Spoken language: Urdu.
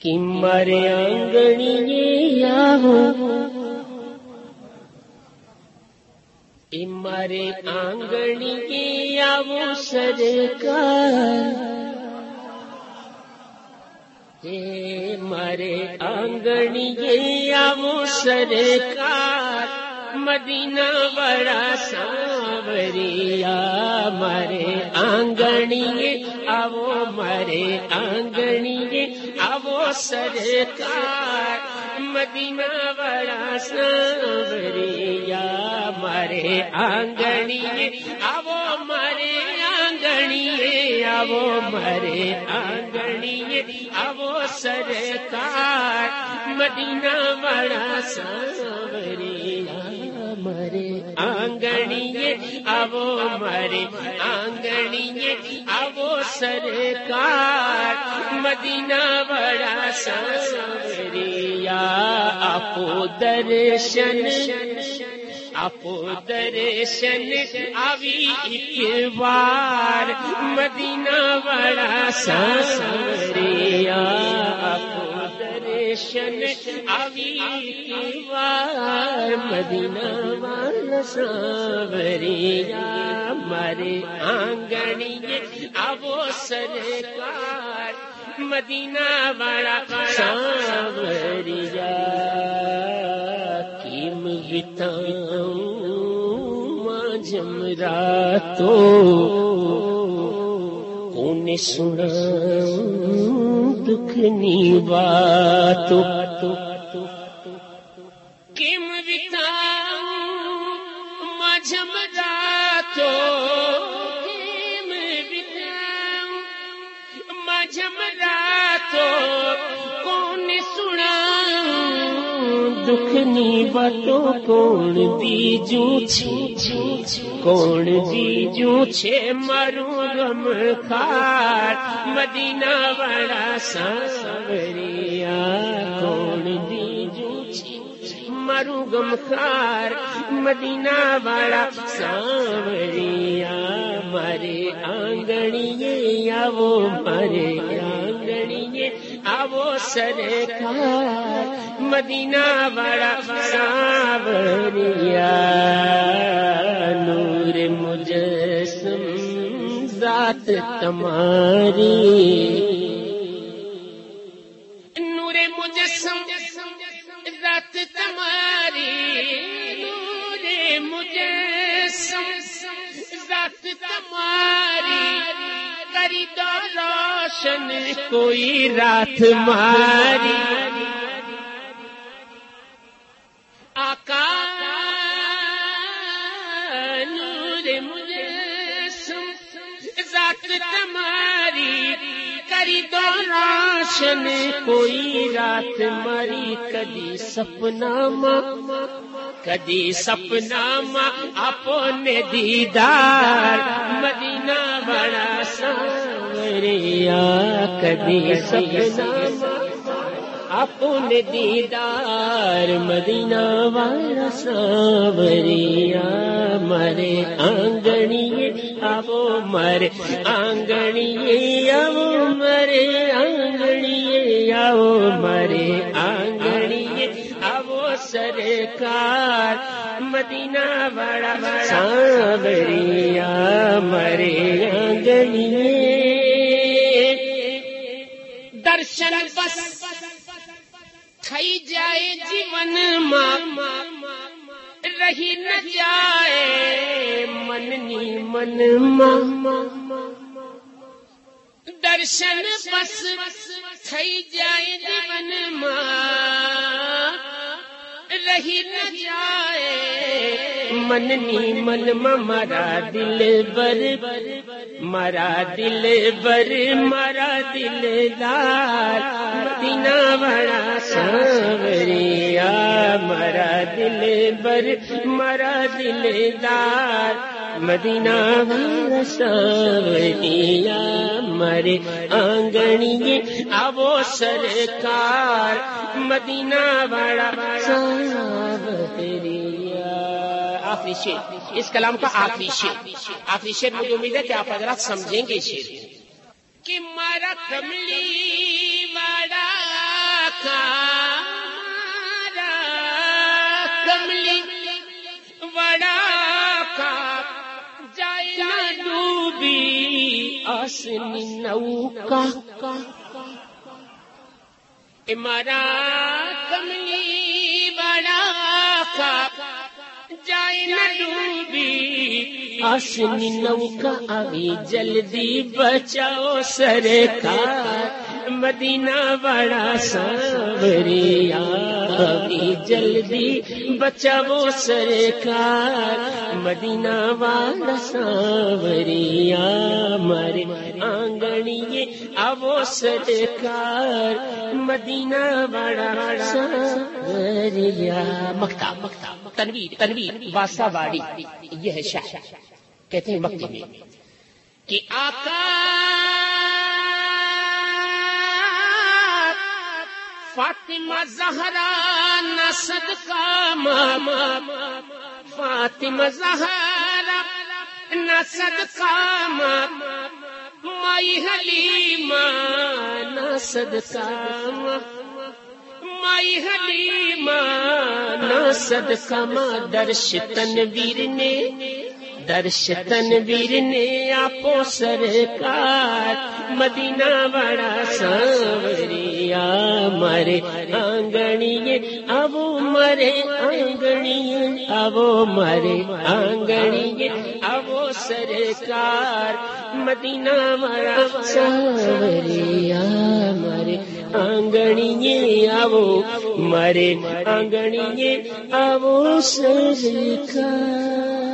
کمر آنگنی یا ہوں آنگنی کی آو سرکار اے مرے آنگنی کی آو سرکار مدینہ بڑا سانوریا مرے آنگنی ابو مرے آنگنی ابو سرکار، مدینہ بڑا سانورے یا مرے آنگنی ابو مرے آنگنی ابو مرے آنگنی ابو سرکار، مدینہ بڑا سانورے یا مرے آنگڑی ابو مرے آنگنیے ابو سرکار، مدینہ بڑا سسری اپو درشن آپ درشن ابھی بار، مدینہ بڑا سسری آپ پیشن آوی وار مدینہ والا ساوریا مارے آنگنی آو سرکار مدینہ والا ساوریا کیم بتاؤں ماں جمرا تو کون سنا دکھنی بات دکھنی بتو کون بیجو چھ کون بیجو مرو گم غم خات مدینہ بڑا سانوریا کون بیجو چھ مرو گم خار مدینہ بڑا سانوریا مرے آنگڑی یا وہ مرے آنگنیے وہ سرکار مدینہ بڑا ساوریا نور مجسم ذات تماری نور مجسم ذات تمہاری، نور مجسم ذات تمہاری۔ کری دولت روشن کوئی رات ماری۔ آقا نور مجھے ذات تمہاری کری دو روشن کوئی رات ماری۔ کدی سپنا ماں کدی سپنا ماں اپنے دیدار، مدینہ بڑا سان شکریہ کبھی سپنا اپنے دیدار مدینہ والا سانوریا مرے آنگنی آو مرے آنگنی ابو مرے آنگنی ابو مرے آنگنی ابو سرکار مدینہ بڑا سانوریا مرے آنگنی شرط بس کھائی جائے جیون ماں رہی نہ جائے مننی من ماں درشن بس کھائی جائے جیون ماں رہی نہ جائے مننی من ممارا دل بر بر مرا دل بر، مرا دل لال، مدینہ بڑا سانوریا مرا دل بر، مرا دل لال، مدینہ بڑا سوریا مرے آنگنی آو سرکار، مدینہ بڑا سانوریا آخری شیر اس کلام کا آخری شیر آخری شیر مجھے امید ہے کہ آپ حضرات سمجھیں گے شیر کہ مارا کملی واڑا کملی واڑا کا۔ نو کملی بڑا کا ڈوبی آسنی نوکا ابھی جلدی بچاؤ سرکار، مدینہ بڑا سوریا ابھی جلدی بچاؤ سرکار، مدینہ بڑا سوریہ آنگنی ابو سرکار مدینہ بڑا سوریا مکتا مکتا تنویر تنویر واسا باڑی یہ ہے شاہ۔ کہتے ہیں مکتی میں کہ آقا فاطمہ زہرا نہ صدقہ ماما فاطمہ زہرا نہ صدقہ ماما مائی حلیمہ صدقہ مائی حلیمہ صدقہ ماں درش تنویر نے درش تنویر نے آپو سرکار، مدینہ بڑا سانوریا مرے آنگنی ابو مرے آنگنی ابو مرے آنگنی ابو سرکار، مدینہ بڑا سانوریا مرے آنگنی ابو مرے آنگنی ابو سرکار۔